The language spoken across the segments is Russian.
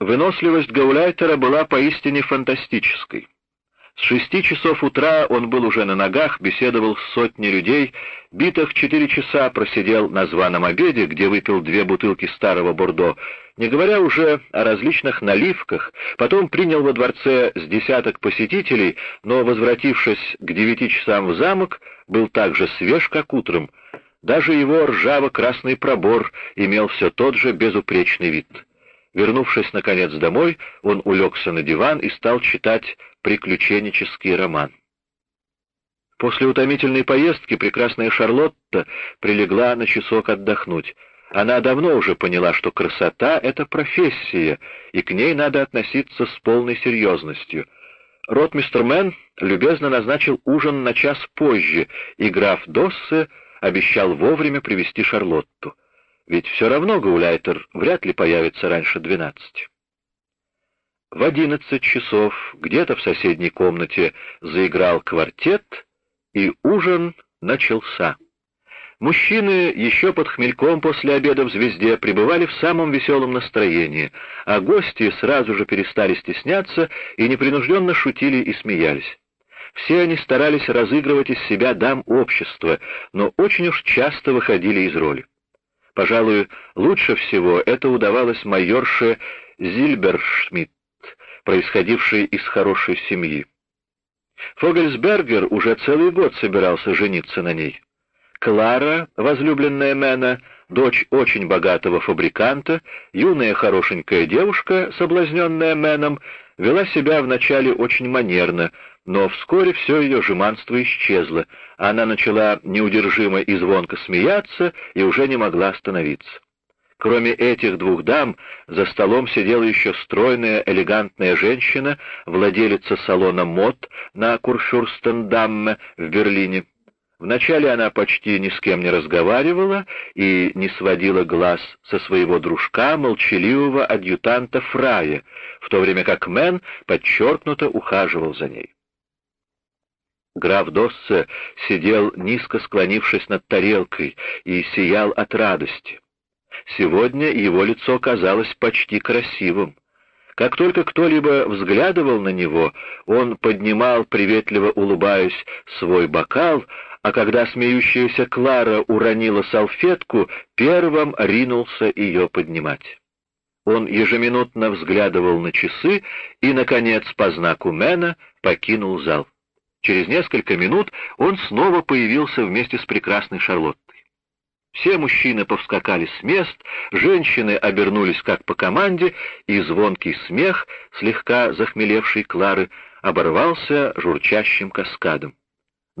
Выносливость Гауляйтера была поистине фантастической. С шести часов утра он был уже на ногах, беседовал с сотней людей, битых четыре часа просидел на званом обеде, где выпил две бутылки старого бордо, не говоря уже о различных наливках, потом принял во дворце с десяток посетителей, но, возвратившись к девяти часам в замок, был так же свеж, как утром. Даже его ржаво-красный пробор имел все тот же безупречный вид. Вернувшись, наконец, домой, он улегся на диван и стал читать приключенческий роман. После утомительной поездки прекрасная Шарлотта прилегла на часок отдохнуть. Она давно уже поняла, что красота — это профессия, и к ней надо относиться с полной серьезностью. Ротмистер Мэн любезно назначил ужин на час позже, и граф Доссе обещал вовремя привести Шарлотту. Ведь все равно Гауляйтер вряд ли появится раньше двенадцати. В одиннадцать часов где-то в соседней комнате заиграл квартет, и ужин начался. Мужчины еще под хмельком после обеда в «Звезде» пребывали в самом веселом настроении, а гости сразу же перестали стесняться и непринужденно шутили и смеялись. Все они старались разыгрывать из себя дам общества, но очень уж часто выходили из роли. Пожалуй, лучше всего это удавалось майорше Зильбершмидт, происходившей из хорошей семьи. Фогельсбергер уже целый год собирался жениться на ней. Клара, возлюбленная Мэна, дочь очень богатого фабриканта, юная хорошенькая девушка, соблазненная Мэном, вела себя вначале очень манерно, но вскоре все ее жеманство исчезло, она начала неудержимо и звонко смеяться и уже не могла остановиться. Кроме этих двух дам, за столом сидела еще стройная, элегантная женщина, владелица салона мод на Курфюрстендамме в Берлине. Вначале она почти ни с кем не разговаривала и не сводила глаз со своего дружка, молчаливого адъютанта Фрая, в то время как Мэн подчеркнуто ухаживал за ней. Граф Доссе сидел, низко склонившись над тарелкой, и сиял от радости. Сегодня его лицо казалось почти красивым. Как только кто-либо взглядывал на него, он поднимал, приветливо улыбаясь, свой бокал, а когда смеющаяся Клара уронила салфетку, первым ринулся ее поднимать. Он ежеминутно взглядывал на часы и, наконец, по знаку Мэна покинул зал. Через несколько минут он снова появился вместе с прекрасной Шарлоттой. Все мужчины повскакали с мест, женщины обернулись как по команде, и звонкий смех, слегка захмелевший Клары, оборвался журчащим каскадом.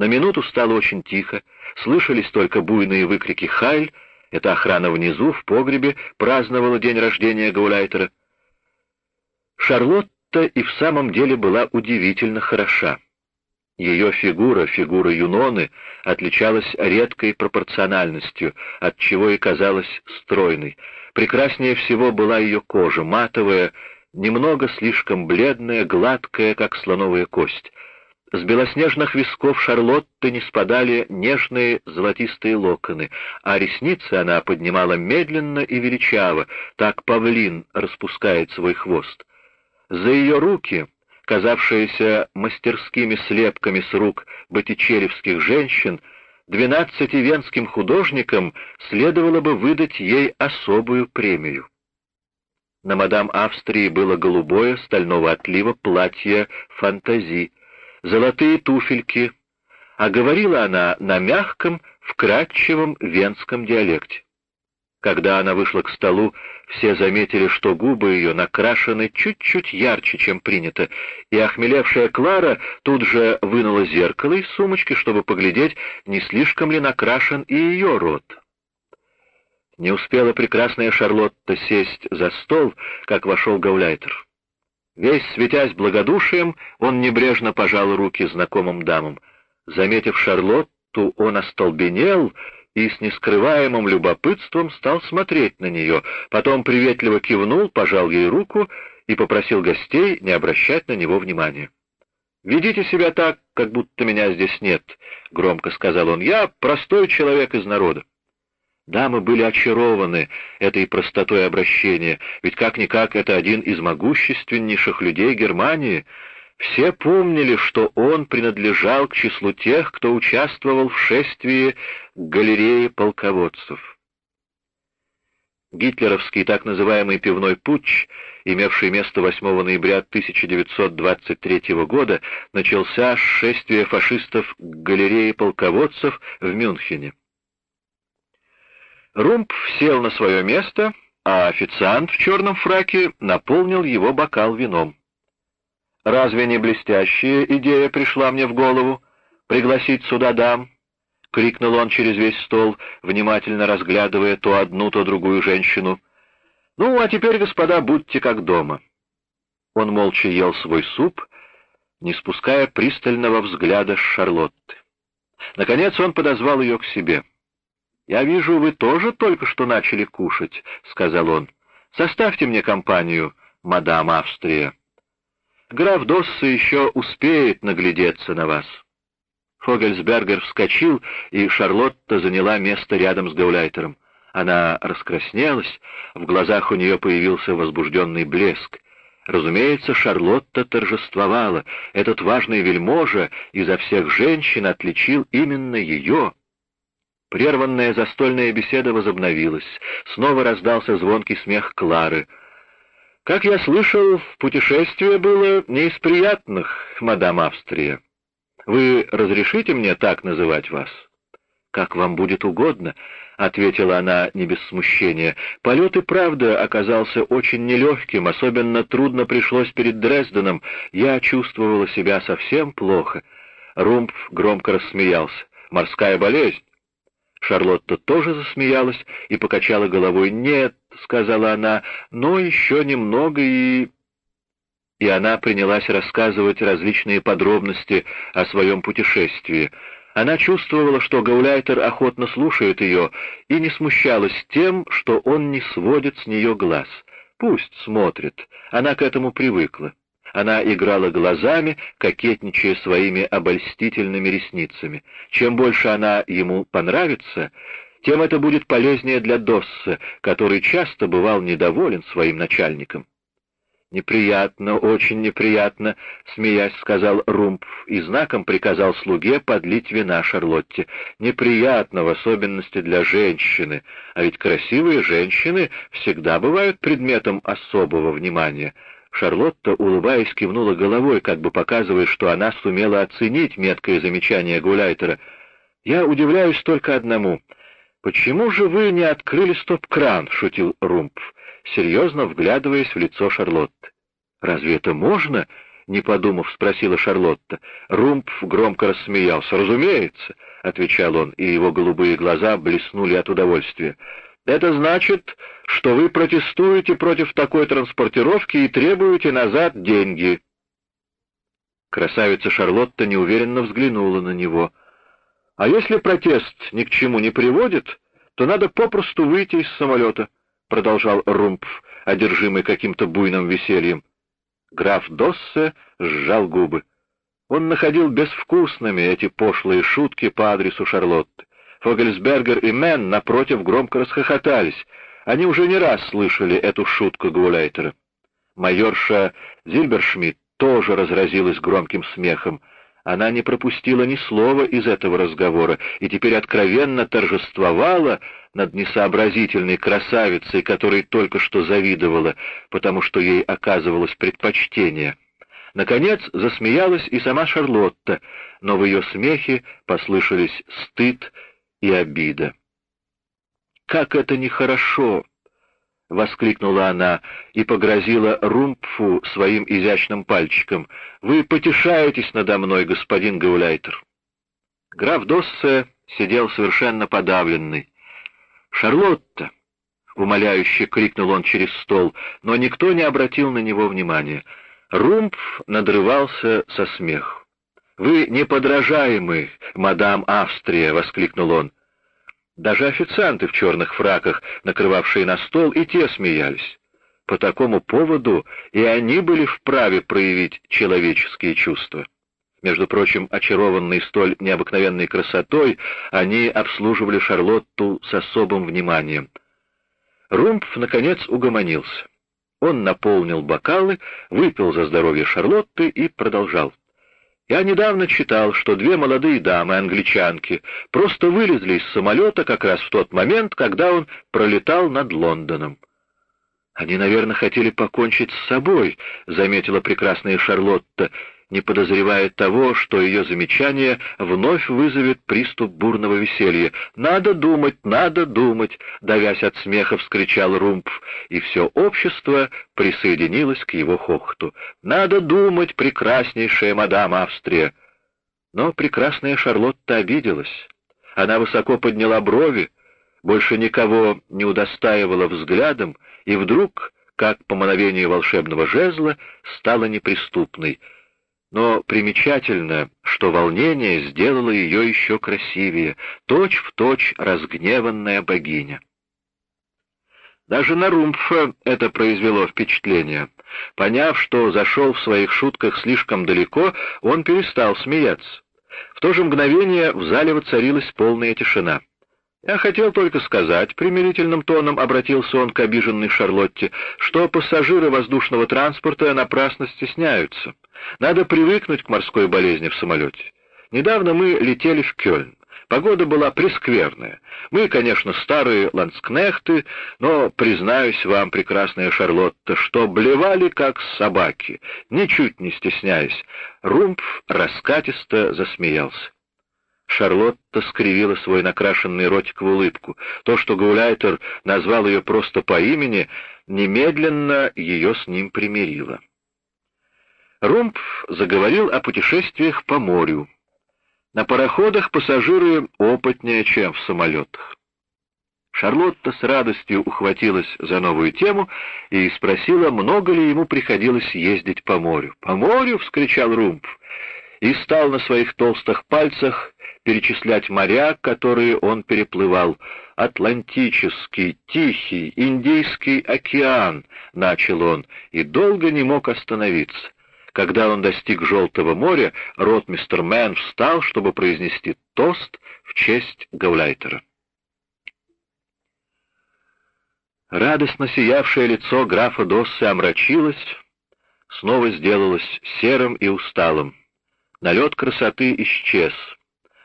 На минуту стало очень тихо, слышались только буйные выкрики «Хайль!» Это охрана внизу, в погребе, праздновала день рождения Гауляйтера. Шарлотта и в самом деле была удивительно хороша. Ее фигура, фигура Юноны, отличалась редкой пропорциональностью, отчего и казалась стройной. Прекраснее всего была ее кожа, матовая, немного слишком бледная, гладкая, как слоновая кость. С белоснежных висков Шарлотты не спадали нежные золотистые локоны, а ресницы она поднимала медленно и величаво, так павлин распускает свой хвост. За ее руки казавшиеся мастерскими слепками с рук боттичеревских женщин, двенадцати венским художникам следовало бы выдать ей особую премию. На мадам Австрии было голубое стального отлива платье фантази, золотые туфельки, а говорила она на мягком, вкрадчивом венском диалекте. Когда она вышла к столу, все заметили, что губы ее накрашены чуть-чуть ярче, чем принято, и охмелевшая Клара тут же вынула зеркало из сумочки, чтобы поглядеть, не слишком ли накрашен и ее рот. Не успела прекрасная Шарлотта сесть за стол, как вошел Гауляйтер. Весь светясь благодушием, он небрежно пожал руки знакомым дамам. Заметив Шарлотту, он остолбенел и с нескрываемым любопытством стал смотреть на нее, потом приветливо кивнул, пожал ей руку и попросил гостей не обращать на него внимания. «Ведите себя так, как будто меня здесь нет», — громко сказал он. «Я простой человек из народа». Дамы были очарованы этой простотой обращения, ведь как-никак это один из могущественнейших людей Германии. Все помнили, что он принадлежал к числу тех, кто участвовал в шествии к галерее полководцев. Гитлеровский так называемый пивной путч, имевший место 8 ноября 1923 года, начался с шествия фашистов к галерее полководцев в Мюнхене. Румп сел на свое место, а официант в черном фраке наполнил его бокал вином. «Разве не блестящая идея пришла мне в голову пригласить сюда дам?» — крикнул он через весь стол, внимательно разглядывая то одну, то другую женщину. «Ну, а теперь, господа, будьте как дома». Он молча ел свой суп, не спуская пристального взгляда с Шарлотты. Наконец он подозвал ее к себе. «Я вижу, вы тоже только что начали кушать», — сказал он. «Составьте мне компанию, мадам Австрия. Граф Досса еще успеет наглядеться на вас». Фогельсбергер вскочил, и Шарлотта заняла место рядом с Гауляйтером. Она раскраснелась, в глазах у нее появился возбужденный блеск. Разумеется, Шарлотта торжествовала. Этот важный вельможа изо всех женщин отличил именно ее — Прерванная застольная беседа возобновилась. Снова раздался звонкий смех Клары. «Как я слышал, путешествие было не из приятных, мадам Австрия. Вы разрешите мне так называть вас?» «Как вам будет угодно», — ответила она не без смущения. «Полет и правда оказался очень нелегким, особенно трудно пришлось перед Дрезденом. Я чувствовала себя совсем плохо». Румпф громко рассмеялся. «Морская болезнь?» Шарлотта тоже засмеялась и покачала головой. «Нет», — сказала она, — «но еще немного и...» И она принялась рассказывать различные подробности о своем путешествии. Она чувствовала, что Гауляйтер охотно слушает ее, и не смущалась тем, что он не сводит с нее глаз. Пусть смотрит, она к этому привыкла. Она играла глазами, кокетничая своими обольстительными ресницами. Чем больше она ему понравится, тем это будет полезнее для Досса, который часто бывал недоволен своим начальником. «Неприятно, очень неприятно», — смеясь сказал Румпф и знаком приказал слуге подлить вина Шарлотте. «Неприятно, в особенности для женщины, а ведь красивые женщины всегда бывают предметом особого внимания». Шарлотта, улыбаясь, кивнула головой, как бы показывая, что она сумела оценить меткое замечание Гуляйтера. «Я удивляюсь только одному. Почему же вы не открыли стоп-кран?» — шутил Румпф, серьезно вглядываясь в лицо Шарлотты. «Разве это можно?» — не подумав, спросила Шарлотта. Румпф громко рассмеялся. «Разумеется», — отвечал он, и его голубые глаза блеснули от удовольствия. Это значит, что вы протестуете против такой транспортировки и требуете назад деньги. Красавица Шарлотта неуверенно взглянула на него. А если протест ни к чему не приводит, то надо попросту выйти из самолета, продолжал Румпф, одержимый каким-то буйным весельем. Граф Доссе сжал губы. Он находил безвкусными эти пошлые шутки по адресу Шарлотты. Фогельсбергер и Мен, напротив, громко расхохотались. Они уже не раз слышали эту шутку Гауляйтера. Майорша Зильбершмидт тоже разразилась громким смехом. Она не пропустила ни слова из этого разговора и теперь откровенно торжествовала над несообразительной красавицей, которой только что завидовала, потому что ей оказывалось предпочтение. Наконец засмеялась и сама Шарлотта, но в ее смехе послышались стыд и обида. «Как это нехорошо!» — воскликнула она и погрозила Румпфу своим изящным пальчиком. «Вы потешаетесь надо мной, господин Гауляйтер!» Граф Доссе сидел совершенно подавленный. «Шарлотта!» — умоляюще крикнул он через стол, но никто не обратил на него внимания. Румпф надрывался со смеху. «Вы неподражаемы, мадам Австрия!» — воскликнул он. Даже официанты в черных фраках, накрывавшие на стол, и те смеялись. По такому поводу и они были вправе проявить человеческие чувства. Между прочим, очарованные столь необыкновенной красотой, они обслуживали Шарлотту с особым вниманием. Румпф, наконец, угомонился. Он наполнил бокалы, выпил за здоровье Шарлотты и продолжал. Я недавно читал, что две молодые дамы, англичанки, просто вылезли из самолета как раз в тот момент, когда он пролетал над Лондоном. «Они, наверное, хотели покончить с собой», — заметила прекрасная Шарлотта, не подозревая того, что ее замечание вновь вызовет приступ бурного веселья. «Надо думать, надо думать!» — давясь от смеха, вскричал Румпф, и все общество присоединилось к его хохоту. «Надо думать, прекраснейшая мадам Австрия!» Но прекрасная Шарлотта обиделась. Она высоко подняла брови, больше никого не удостаивала взглядом, и вдруг, как по мановению волшебного жезла, стала неприступной — но примечательно, что волнение сделало ее еще красивее, точь-в-точь точь разгневанная богиня. Даже на Румфа это произвело впечатление. Поняв, что зашел в своих шутках слишком далеко, он перестал смеяться. В то же мгновение в зале воцарилась полная тишина. «Я хотел только сказать», — примирительным тоном обратился он к обиженной Шарлотте, «что пассажиры воздушного транспорта напрасно стесняются. Надо привыкнуть к морской болезни в самолете. Недавно мы летели в Кёльн. Погода была прескверная. Мы, конечно, старые ланскнехты, но, признаюсь вам, прекрасная Шарлотта, что блевали, как собаки, ничуть не стесняясь. Румпф раскатисто засмеялся. Шарлотта скривила свой накрашенный ротик в улыбку. То, что Гауляйтер назвал ее просто по имени, немедленно ее с ним примирило. Румпф заговорил о путешествиях по морю. На пароходах пассажиры опытнее, чем в самолетах. Шарлотта с радостью ухватилась за новую тему и спросила, много ли ему приходилось ездить по морю. «По морю!» — вскричал Румпф и стал на своих толстых пальцах перечислять моря, которые он переплывал. «Атлантический, Тихий, Индийский океан», — начал он, и долго не мог остановиться. Когда он достиг Желтого моря, ротмистер Мэн встал, чтобы произнести тост в честь Гауляйтера. Радостно сиявшее лицо графа Доссы омрачилось, снова сделалось серым и усталым. Налет красоты исчез.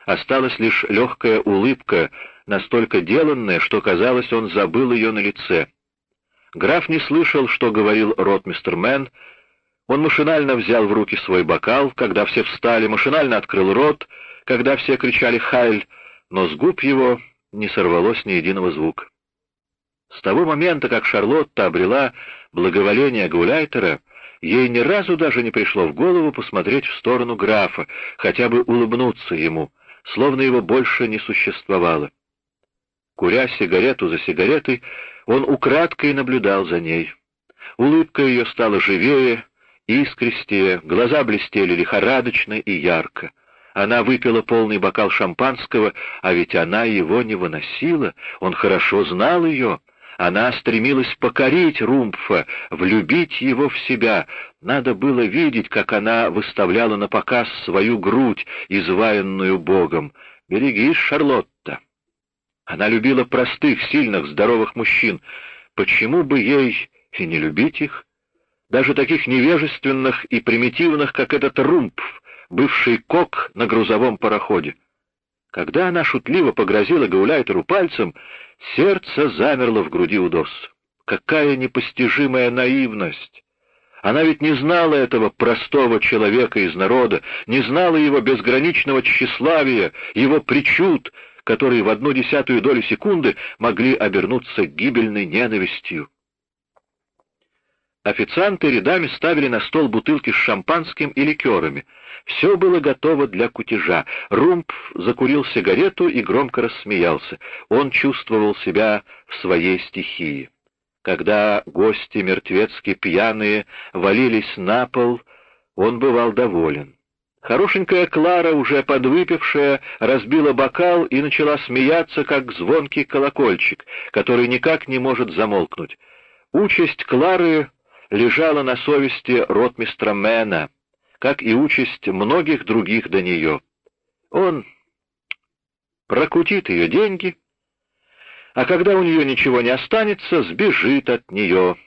Осталась лишь легкая улыбка, настолько деланная, что, казалось, он забыл ее на лице. Граф не слышал, что говорил ротмистер Мэн, он машинально взял в руки свой бокал, когда все встали, машинально открыл рот, когда все кричали «Хайль», но с губ его не сорвалось ни единого звука. С того момента, как Шарлотта обрела благоволение Гауляйтера, ей ни разу даже не пришло в голову посмотреть в сторону графа, хотя бы улыбнуться ему, словно его больше не существовало. Куря сигарету за сигаретой, он украдкой наблюдал за ней. Улыбка ее стала живее, искристее, глаза блестели лихорадочно и ярко. Она выпила полный бокал шампанского, а ведь она его не выносила, он хорошо знал ее. Она стремилась покорить Румпфа, влюбить его в себя. Надо было видеть, как она выставляла на показ свою грудь, изваянную Богом. «Берегись, Шарлотта!» Она любила простых, сильных, здоровых мужчин. Почему бы ей и не любить их? даже таких невежественных и примитивных, как этот Румпф, бывший кок на грузовом пароходе. Когда она шутливо погрозила Гауляйтеру пальцем, сердце замерло в груди у Дос. Какая непостижимая наивность! Она ведь не знала этого простого человека из народа, не знала его безграничного тщеславия, его причуд, которые в одну десятую долю секунды могли обернуться гибельной ненавистью. Официанты рядами ставили на стол бутылки с шампанским и ликерами. Все было готово для кутежа. Румп закурил сигарету и громко рассмеялся. Он чувствовал себя в своей стихии. Когда гости мертвецки пьяные валились на пол, он бывал доволен. Хорошенькая Клара, уже подвыпившая, разбила бокал и начала смеяться, как звонкий колокольчик, который никак не может замолкнуть. Участь Клары лежала на совести ротмистра Мэна. как и участь многих других до нее. Он прокутит ее деньги, а когда у нее ничего не останется, сбежит от нее,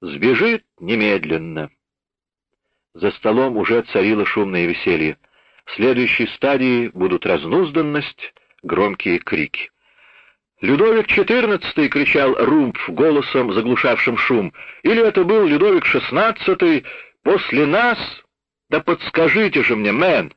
сбежит немедленно. За столом уже царило шумное веселье. В следующей стадии будут разнузданность, громкие крики. «Людовик XIV!» — кричал Румпф голосом, заглушавшим шум. «Или это был Людовик XVI после нас? Да подскажите же мне, мэн!»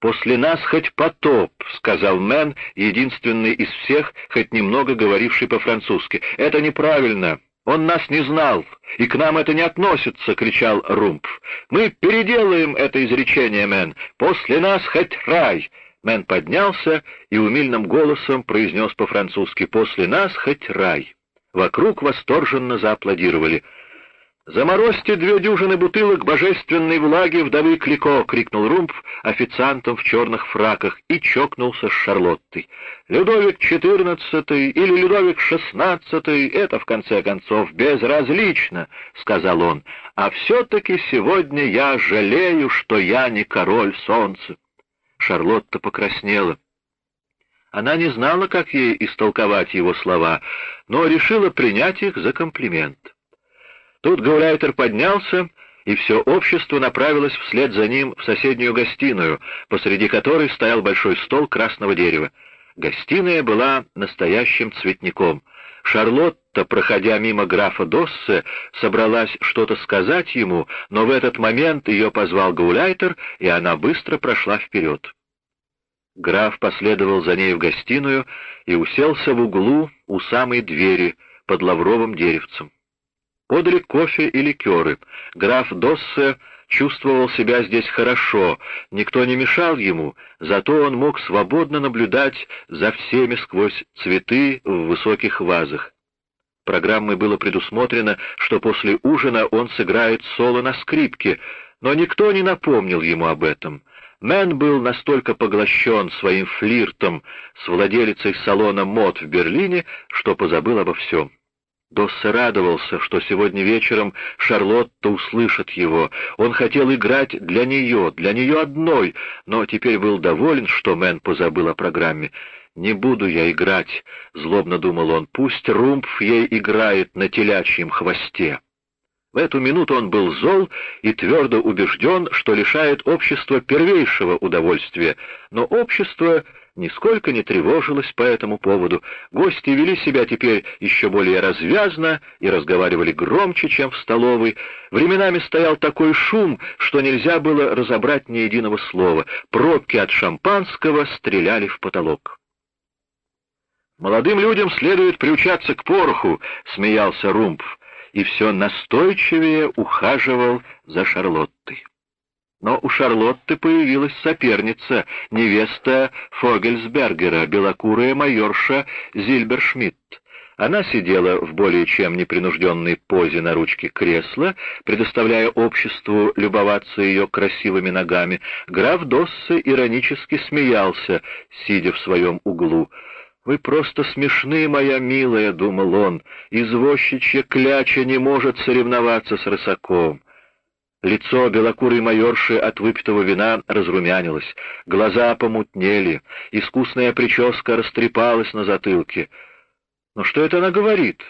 «После нас хоть потоп», — сказал Мэн, единственный из всех, хоть немного говоривший по-французски. «Это неправильно. Он нас не знал, и к нам это не относится», — кричал Румпф. «Мы переделаем это изречение, Мэн. После нас хоть рай». Мэн поднялся и умильным голосом произнес по-французски «После нас хоть рай». Вокруг восторженно зааплодировали. «Заморозьте две дюжины бутылок божественной влаги вдовы Клико!» — крикнул Румпф официантам в черных фраках и чокнулся с Шарлоттой. «Людовик XIV или Людовик XVI — это, в конце концов, безразлично!» — сказал он. «А все-таки сегодня я жалею, что я не король солнца!» Шарлотта покраснела. Она не знала, как ей истолковать его слова, но решила принять их за комплимент. Тут Гауляйтер поднялся, и все общество направилось вслед за ним в соседнюю гостиную, посреди которой стоял большой стол красного дерева. Гостиная была настоящим цветником. Шарлотта, проходя мимо графа Доссе, собралась что-то сказать ему, но в этот момент ее позвал Гауляйтер, и она быстро прошла вперед. Граф последовал за ней в гостиную и уселся в углу у самой двери под лавровым деревцем. Подали кофе и ликеры. Граф Доссе чувствовал себя здесь хорошо, никто не мешал ему, зато он мог свободно наблюдать за всеми сквозь цветы в высоких вазах. Программой было предусмотрено, что после ужина он сыграет соло на скрипке, но никто не напомнил ему об этом. Мэн был настолько поглощен своим флиртом с владелицей салона мод в Берлине, что позабыл обо всем. Досса радовался, что сегодня вечером Шарлотта услышит его. Он хотел играть для нее, для нее одной, но теперь был доволен, что Мэн позабыл о программе. «Не буду я играть», — злобно думал он, — «пусть Румпф ей играет на телячьем хвосте». В эту минуту он был зол и твердо убежден, что лишает общества первейшего удовольствия, но общество нисколько не тревожилось по этому поводу. Гости вели себя теперь еще более развязно и разговаривали громче, чем в столовой. Временами стоял такой шум, что нельзя было разобрать ни единого слова. Пробки от шампанского стреляли в потолок. «Молодым людям следует приучаться к пороху», — смеялся Румпф, и все настойчивее ухаживал за Шарлоттой. Но у Шарлотты появилась соперница, невеста Фогельсбергера, белокурая майорша Зильбершмидт. Она сидела в более чем непринужденной позе на ручке кресла, предоставляя обществу любоваться ее красивыми ногами. Граф Доссе иронически смеялся, сидя в своем углу. «Вы просто смешны, моя милая», — думал он, — «извозчичья кляча не может соревноваться с рысаком». Лицо белокурой майорши от выпитого вина разрумянилось, глаза помутнели, искусная прическа растрепалась на затылке. «Но что это она говорит?»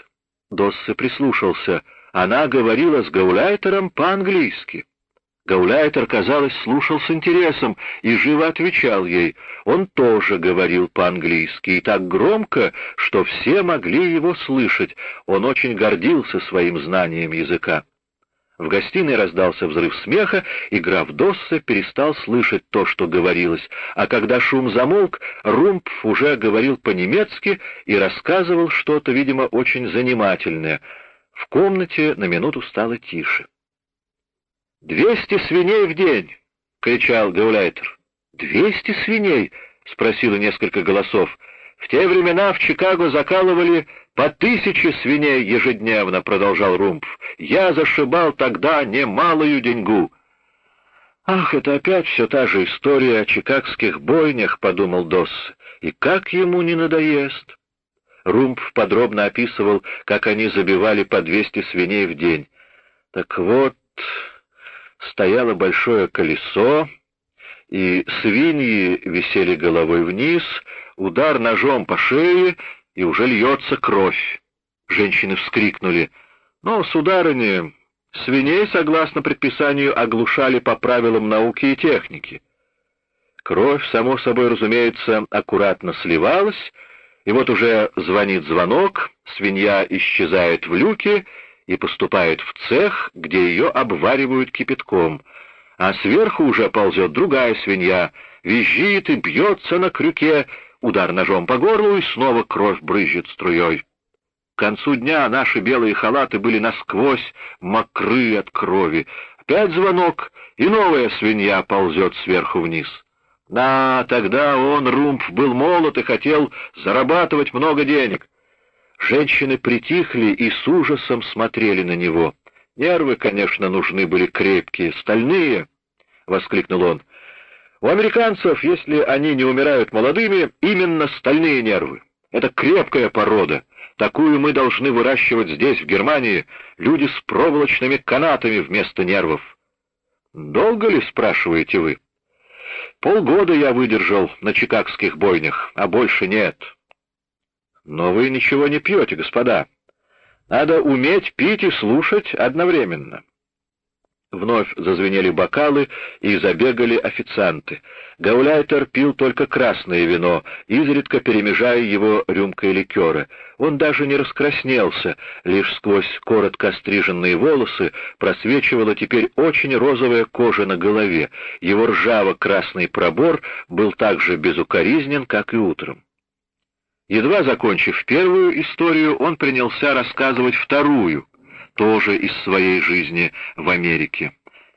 Доссе прислушался. Она говорила с Гауляйтером по-английски. Гауляйтер, казалось, слушал с интересом и живо отвечал ей. Он тоже говорил по-английски, и так громко, что все могли его слышать. Он очень гордился своим знанием языка. В гостиной раздался взрыв смеха, и граф Досса перестал слышать то, что говорилось, а когда шум замолк, Румпф уже говорил по-немецки и рассказывал что-то, видимо, очень занимательное. В комнате на минуту стало тише. «Двести свиней в день!» — кричал Гауляйтер. «Двести свиней?» — спросило несколько голосов. «В те времена в Чикаго закалывали по тысяче свиней ежедневно», — продолжал Румпф. «Я зашибал тогда немалую деньгу». «Ах, это опять все та же история о чикагских бойнях», — подумал Досс. «И как ему не надоест?» Румпф подробно описывал, как они забивали по двести свиней в день. «Так вот, стояло большое колесо, и свиньи висели головой вниз, удар ножом по шее, и уже льется кровь. Женщины вскрикнули. Но, сударыня, свиней, согласно предписанию, оглушали по правилам науки и техники. Кровь, само собой разумеется, аккуратно сливалась, и вот уже звонит звонок, свинья исчезает в люке и поступает в цех, где ее обваривают кипятком, а сверху уже ползет другая свинья, визжит и бьется на крюке, удар ножом по горлу, и снова кровь брызжет струей. К концу дня наши белые халаты были насквозь мокры от крови. Опять звонок, и новая свинья ползет сверху вниз. Да, тогда он, Румф, был молод и хотел зарабатывать много денег. Женщины притихли и с ужасом смотрели на него. Нервы, конечно, нужны были крепкие, стальные, — воскликнул он. У американцев, если они не умирают молодыми, именно стальные нервы. Это крепкая порода. Такую мы должны выращивать здесь, в Германии, люди с проволочными канатами вместо нервов. Долго ли, спрашиваете вы? Полгода я выдержал на чикагских бойнях, а больше нет. Но вы ничего не пьете, господа. Надо уметь пить и слушать одновременно. Вновь зазвенели бокалы и забегали официанты. Гауляйтер пил только красное вино, изредка перемежая его рюмкой ликера. Он даже не раскраснелся, лишь сквозь коротко стриженные волосы просвечивала теперь очень розовая кожа на голове. Его ржаво-красный пробор был так же безукоризнен, как и утром. Едва закончив первую историю, он принялся рассказывать вторую — тоже из своей жизни в Америке.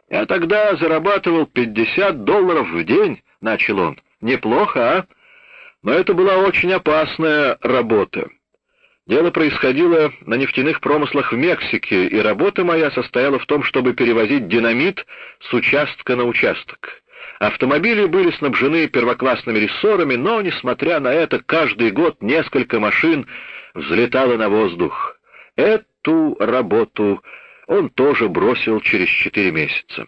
«Я тогда зарабатывал 50 долларов в день», — начал он. «Неплохо, а? Но это была очень опасная работа. Дело происходило на нефтяных промыслах в Мексике, и работа моя состояла в том, чтобы перевозить динамит с участка на участок. Автомобили были снабжены первоклассными рессорами, но, несмотря на это, каждый год несколько машин взлетало на воздух. Это ту работу он тоже бросил через четыре месяца.